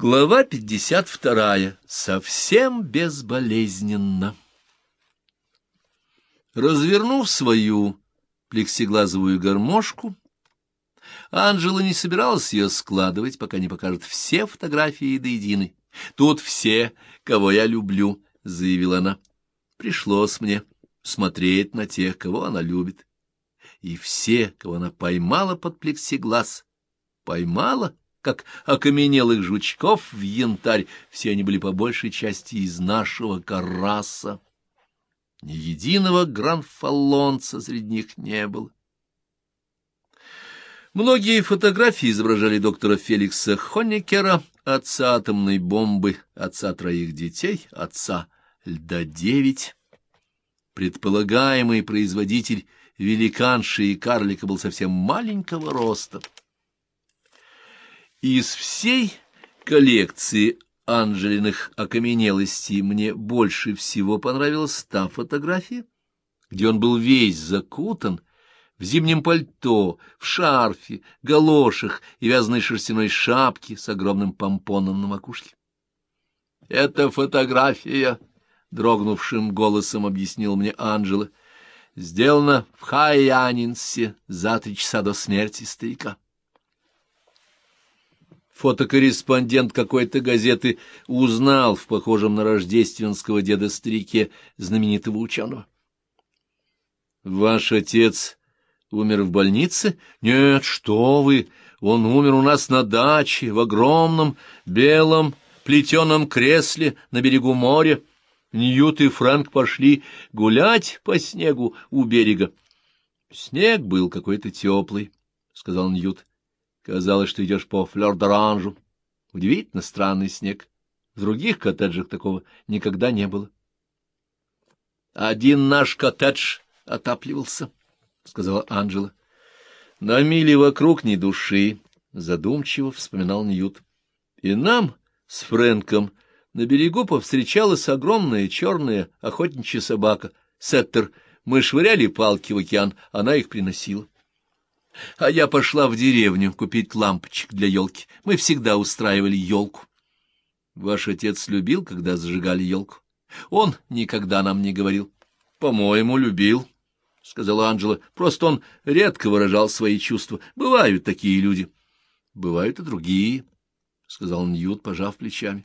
Глава 52. Совсем безболезненно. Развернув свою плексиглазовую гармошку, Анжела не собиралась ее складывать, пока не покажет все фотографии до единой. «Тут все, кого я люблю», — заявила она. «Пришлось мне смотреть на тех, кого она любит. И все, кого она поймала под плексиглаз, поймала» как окаменелых жучков в янтарь, все они были по большей части из нашего караса. Ни единого гранфаллонца среди них не было. Многие фотографии изображали доктора Феликса Хонекера, отца атомной бомбы, отца троих детей, отца льда-9. Предполагаемый производитель великанши и карлика был совсем маленького роста. Из всей коллекции Анжелиных окаменелостей мне больше всего понравилась та фотография, где он был весь закутан в зимнем пальто, в шарфе, галошах и вязаной шерстяной шапке с огромным помпоном на макушке. — Это фотография, — дрогнувшим голосом объяснил мне Анжела, — сделана в Хайянинсе за три часа до смерти старика. Фотокорреспондент какой-то газеты узнал в похожем на рождественского деда старике знаменитого ученого. — Ваш отец умер в больнице? — Нет, что вы! Он умер у нас на даче, в огромном белом плетеном кресле на берегу моря. Ньют и Фрэнк пошли гулять по снегу у берега. — Снег был какой-то теплый, — сказал Ньют. Казалось, что идешь по флёр-д'оранжу. Удивительно странный снег. В других коттеджах такого никогда не было. Один наш коттедж отапливался, — сказала Анджела. На миле вокруг ни души, — задумчиво вспоминал Ньют. И нам с Фрэнком на берегу повстречалась огромная черная охотничья собака, Сеттер. Мы швыряли палки в океан, она их приносила. А я пошла в деревню купить лампочек для елки. Мы всегда устраивали елку. Ваш отец любил, когда зажигали елку? Он никогда нам не говорил. По-моему, любил, — сказала Анжела. Просто он редко выражал свои чувства. Бывают такие люди. Бывают и другие, — сказал Ньют, пожав плечами.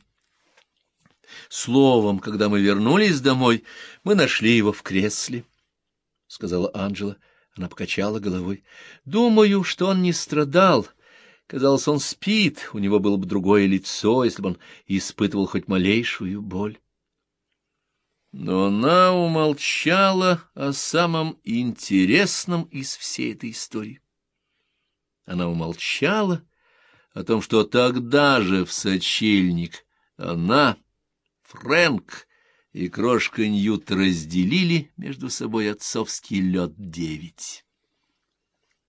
Словом, когда мы вернулись домой, мы нашли его в кресле, — сказала Анжела. Она покачала головой. Думаю, что он не страдал. Казалось, он спит, у него было бы другое лицо, если бы он испытывал хоть малейшую боль. Но она умолчала о самом интересном из всей этой истории. Она умолчала о том, что тогда же в сочельник она, Фрэнк и крошка Ньют разделили между собой отцовский лед девять.